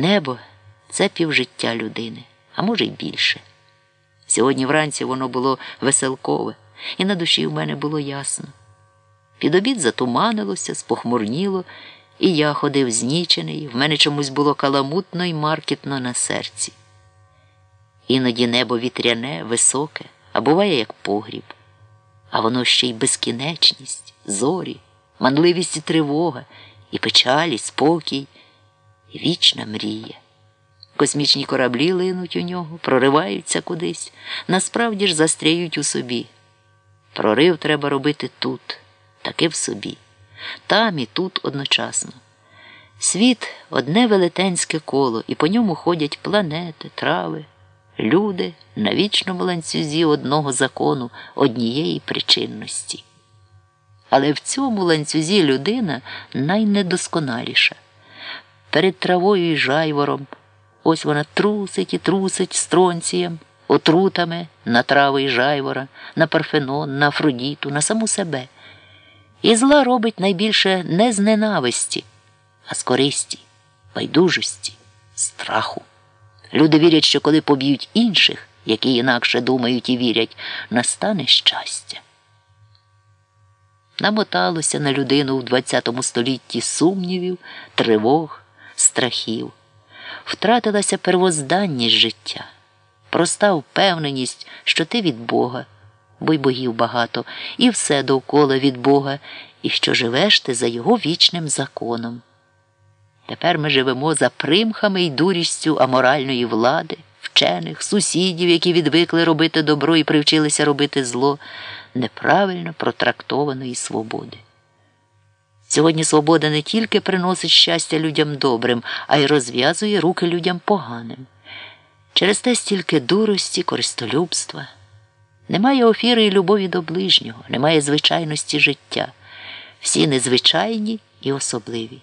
Небо це півжиття людини, а може й більше. Сьогодні вранці воно було веселкове, і на душі в мене було ясно. Під обід затуманилося, спохмурніло, і я ходив знічений, в мене чомусь було каламутно й маркітно на серці. Іноді небо вітряне, високе, а буває, як погріб, а воно ще й безкінечність, зорі, манливість і тривога, і печалі, спокій, і вічна мрія. Космічні кораблі линуть у нього, прориваються кудись, насправді ж застряють у собі. Прорив треба робити тут, таки в собі, там і тут одночасно. Світ одне велетенське коло, і по ньому ходять планети, трави, люди на вічному ланцюзі одного закону, однієї причинності. Але в цьому ланцюзі людина найнедосконаліша. Перед травою і жайвором. Ось вона трусить і трусить стронцієм, отрутами на трави і жайвора, на парфенон, на Афродіту, на саму себе. І зла робить найбільше не з ненависті, а з користі, байдужості, страху. Люди вірять, що коли поб'ють інших, які інакше думають і вірять, настане щастя. Намоталося на людину в ХХ столітті сумнівів, тривог, страхів втратилася первозданність життя, проста впевненість, що ти від Бога, бо й богів багато, і все довкола від Бога, і що живеш ти за його вічним законом. Тепер ми живемо за примхами й дурістю аморальної влади, вчених, сусідів, які відвикли робити добро і привчилися робити зло, неправильно протрактованої свободи. Сьогодні свобода не тільки приносить щастя людям добрим, а й розв'язує руки людям поганим. Через те стільки дурості, користолюбства. Немає офіри і любові до ближнього, немає звичайності життя. Всі незвичайні і особливі.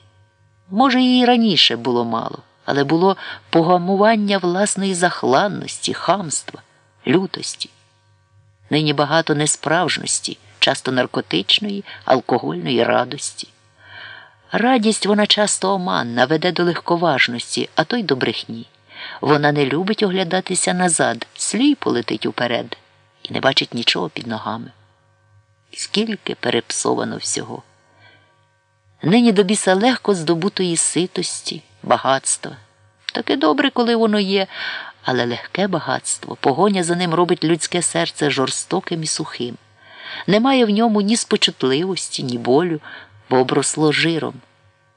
Може, і раніше було мало, але було погамування власної захланності, хамства, лютості. Нині багато несправжності, часто наркотичної, алкогольної радості. Радість вона часто оманна, веде до легковажності, а то й до брехні. Вона не любить оглядатися назад, сліпо летить уперед і не бачить нічого під ногами. Скільки перепсовано всього. Нині до біса легко здобутої ситості, багатства. Таке добре, коли воно є, але легке багатство, погоня за ним робить людське серце жорстоким і сухим. Немає в ньому ні спочутливості, ні болю бо обросло жиром,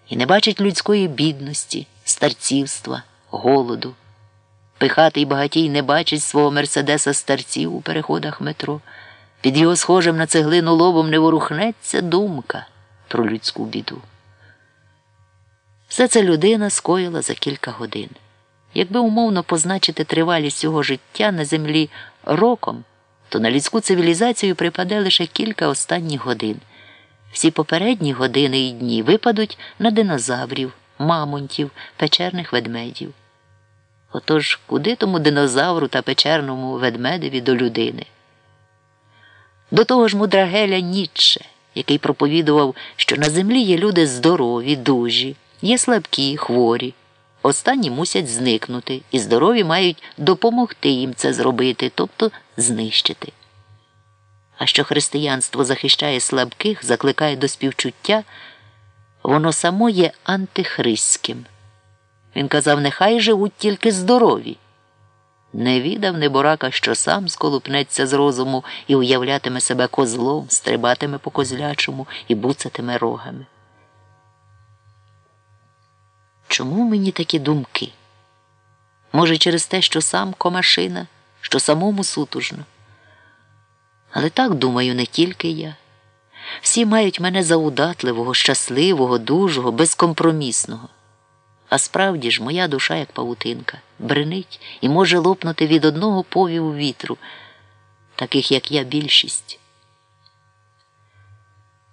і не бачить людської бідності, старцівства, голоду. Пихатий багатій не бачить свого Мерседеса старців у переходах метро. Під його схожим на цеглину лобом не ворухнеться думка про людську біду. Все це людина скоїла за кілька годин. Якби умовно позначити тривалість його життя на землі роком, то на людську цивілізацію припаде лише кілька останніх годин. Всі попередні години і дні випадуть на динозаврів, мамонтів, печерних ведмедів. Отож, куди тому динозавру та печерному ведмедеві до людини? До того ж мудрагеля Нічче, який проповідував, що на землі є люди здорові, дужі, є слабкі, хворі. Останні мусять зникнути, і здорові мають допомогти їм це зробити, тобто знищити а що християнство захищає слабких, закликає до співчуття, воно само є антихристським. Він казав, нехай живуть тільки здорові. Не відав неборака, що сам сколупнеться з розуму і уявлятиме себе козлом, стрибатиме по козлячому і буцатиме рогами. Чому мені такі думки? Може, через те, що сам комашина, що самому сутужно? Але так думаю не тільки я. Всі мають мене за удатливого, щасливого, дужого, безкомпромісного. А справді ж, моя душа, як павутинка, бренить і може лопнути від одного повіву вітру, таких, як я, більшість.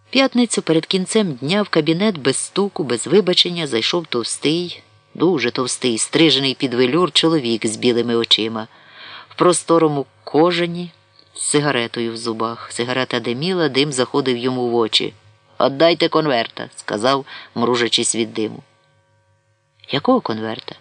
П'ятницю перед кінцем дня в кабінет без стуку, без вибачення зайшов товстий, дуже товстий, стрижений під велюр чоловік з білими очима, в просторому кожані з сигаретою в зубах. Сигарета диміла, дим заходив йому в очі. Отдайте конверта, сказав, мружачись від диму. Якого конверта?